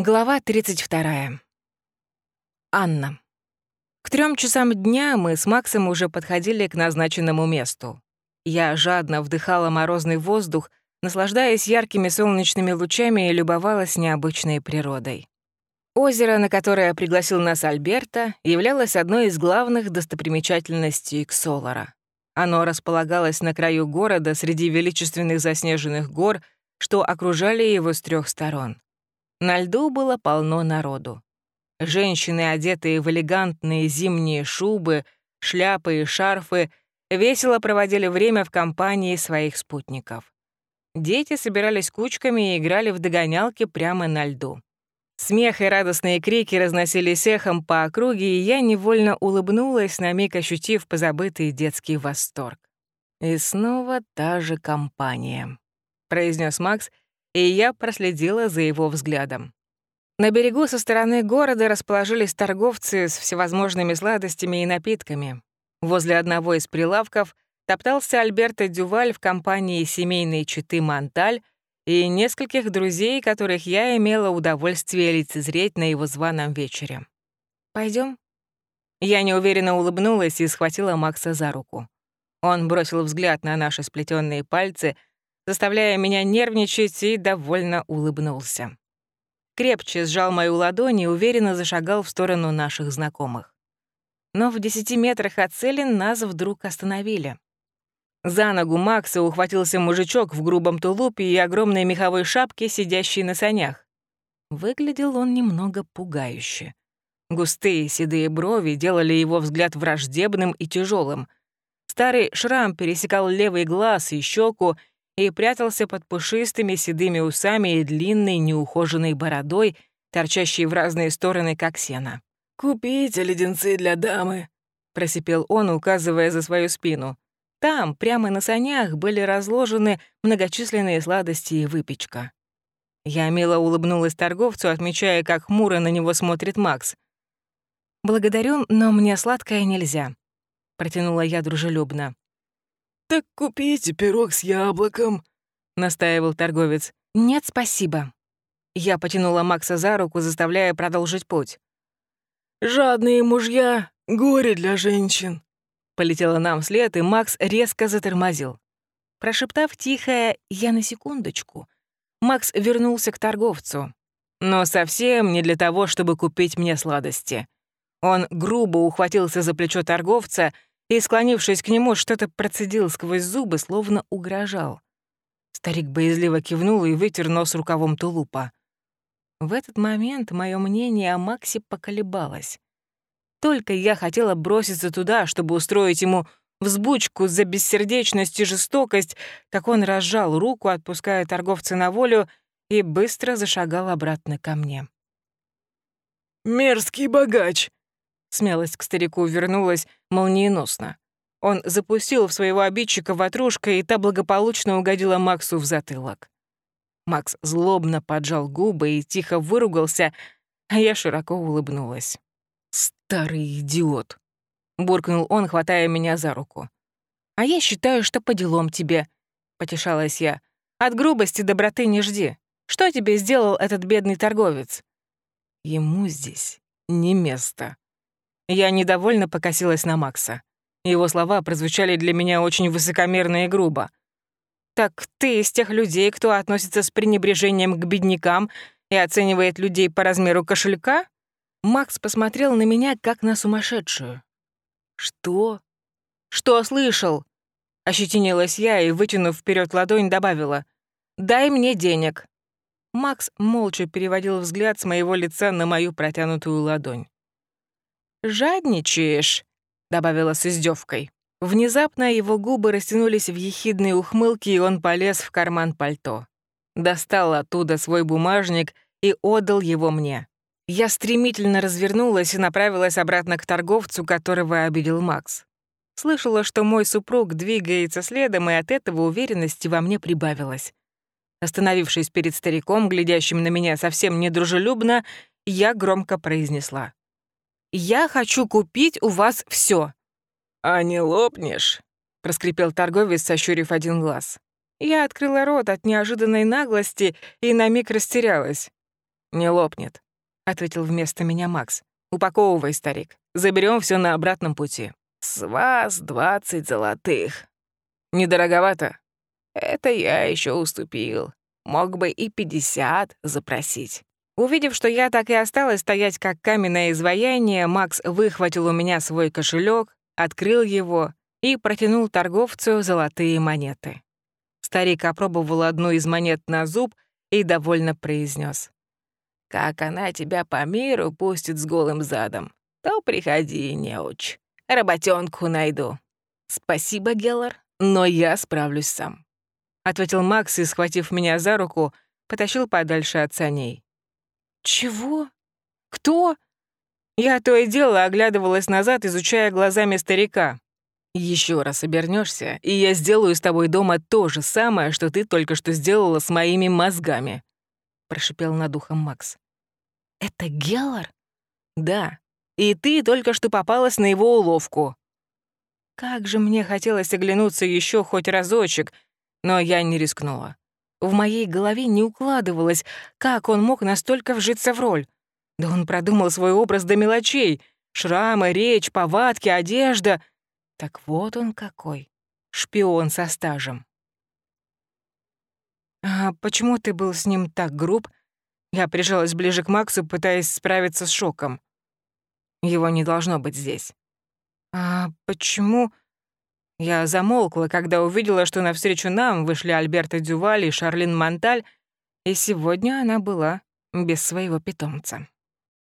Глава 32. Анна. К трем часам дня мы с Максом уже подходили к назначенному месту. Я жадно вдыхала морозный воздух, наслаждаясь яркими солнечными лучами и любовалась необычной природой. Озеро, на которое пригласил нас Альберта, являлось одной из главных достопримечательностей Ксолара. Оно располагалось на краю города среди величественных заснеженных гор, что окружали его с трех сторон. На льду было полно народу. Женщины, одетые в элегантные зимние шубы, шляпы и шарфы, весело проводили время в компании своих спутников. Дети собирались кучками и играли в догонялки прямо на льду. Смех и радостные крики разносились эхом по округе, и я невольно улыбнулась, на миг ощутив позабытый детский восторг. «И снова та же компания», — произнес Макс, и я проследила за его взглядом. На берегу со стороны города расположились торговцы с всевозможными сладостями и напитками. Возле одного из прилавков топтался Альберто Дюваль в компании семейной четы Монталь и нескольких друзей, которых я имела удовольствие лицезреть на его званом вечере. Пойдем? Я неуверенно улыбнулась и схватила Макса за руку. Он бросил взгляд на наши сплетенные пальцы — заставляя меня нервничать, и довольно улыбнулся. Крепче сжал мою ладонь и уверенно зашагал в сторону наших знакомых. Но в десяти метрах от цели нас вдруг остановили. За ногу Макса ухватился мужичок в грубом тулупе и огромной меховой шапке, сидящий на санях. Выглядел он немного пугающе. Густые седые брови делали его взгляд враждебным и тяжелым. Старый шрам пересекал левый глаз и щеку, и прятался под пушистыми седыми усами и длинной неухоженной бородой, торчащей в разные стороны, как сено. «Купите леденцы для дамы», — просипел он, указывая за свою спину. Там, прямо на санях, были разложены многочисленные сладости и выпечка. Я мило улыбнулась торговцу, отмечая, как хмуро на него смотрит Макс. «Благодарю, но мне сладкое нельзя», — протянула я дружелюбно. «Так купите пирог с яблоком», — настаивал торговец. «Нет, спасибо». Я потянула Макса за руку, заставляя продолжить путь. «Жадные мужья — горе для женщин», — полетела нам вслед, и Макс резко затормозил. Прошептав тихое «я на секундочку», Макс вернулся к торговцу. Но совсем не для того, чтобы купить мне сладости. Он грубо ухватился за плечо торговца — и, склонившись к нему, что-то процедил сквозь зубы, словно угрожал. Старик боязливо кивнул и вытер нос рукавом тулупа. В этот момент мое мнение о Максе поколебалось. Только я хотела броситься туда, чтобы устроить ему взбучку за бессердечность и жестокость, как он разжал руку, отпуская торговца на волю, и быстро зашагал обратно ко мне. «Мерзкий богач!» Смелость к старику вернулась молниеносно. Он запустил в своего обидчика ватрушка, и та благополучно угодила Максу в затылок. Макс злобно поджал губы и тихо выругался, а я широко улыбнулась. «Старый идиот!» — буркнул он, хватая меня за руку. «А я считаю, что по делам тебе», — потешалась я. «От грубости доброты не жди. Что тебе сделал этот бедный торговец?» «Ему здесь не место», я недовольно покосилась на Макса. Его слова прозвучали для меня очень высокомерно и грубо. «Так ты из тех людей, кто относится с пренебрежением к беднякам и оценивает людей по размеру кошелька?» Макс посмотрел на меня, как на сумасшедшую. «Что?» «Что слышал?» Ощетинилась я и, вытянув вперед ладонь, добавила. «Дай мне денег». Макс молча переводил взгляд с моего лица на мою протянутую ладонь. «Жадничаешь», — добавила с издевкой. Внезапно его губы растянулись в ехидные ухмылки, и он полез в карман пальто. Достал оттуда свой бумажник и отдал его мне. Я стремительно развернулась и направилась обратно к торговцу, которого обидел Макс. Слышала, что мой супруг двигается следом, и от этого уверенности во мне прибавилось. Остановившись перед стариком, глядящим на меня совсем недружелюбно, я громко произнесла. Я хочу купить у вас все. А не лопнешь? проскрипел торговец, сощурив один глаз. Я открыла рот от неожиданной наглости и на миг растерялась. «Не лопнет», — ответил вместо меня Макс. «Упаковывай, старик. Заберем все на обратном пути». «С вас двадцать золотых». «Недороговато?» «Это я еще уступил. Мог бы и пятьдесят запросить». Увидев, что я так и осталась стоять как каменное изваяние, Макс выхватил у меня свой кошелек, открыл его и протянул торговцу золотые монеты. Старик опробовал одну из монет на зуб и довольно произнес: «Как она тебя по миру пустит с голым задом, то приходи, неуч. Работенку найду». «Спасибо, Геллар, но я справлюсь сам», — ответил Макс и, схватив меня за руку, потащил подальше от саней. «Чего? Кто?» Я то и дело оглядывалась назад, изучая глазами старика. Еще раз обернешься, и я сделаю с тобой дома то же самое, что ты только что сделала с моими мозгами», — прошипел над ухом Макс. «Это Геллар?» «Да. И ты только что попалась на его уловку». Как же мне хотелось оглянуться еще хоть разочек, но я не рискнула. В моей голове не укладывалось, как он мог настолько вжиться в роль. Да он продумал свой образ до мелочей. Шрамы, речь, повадки, одежда. Так вот он какой. Шпион со стажем. «А почему ты был с ним так груб?» Я прижалась ближе к Максу, пытаясь справиться с шоком. Его не должно быть здесь. «А почему...» Я замолкла, когда увидела, что навстречу нам вышли Альберта Дюваль и Шарлин Монталь, и сегодня она была без своего питомца.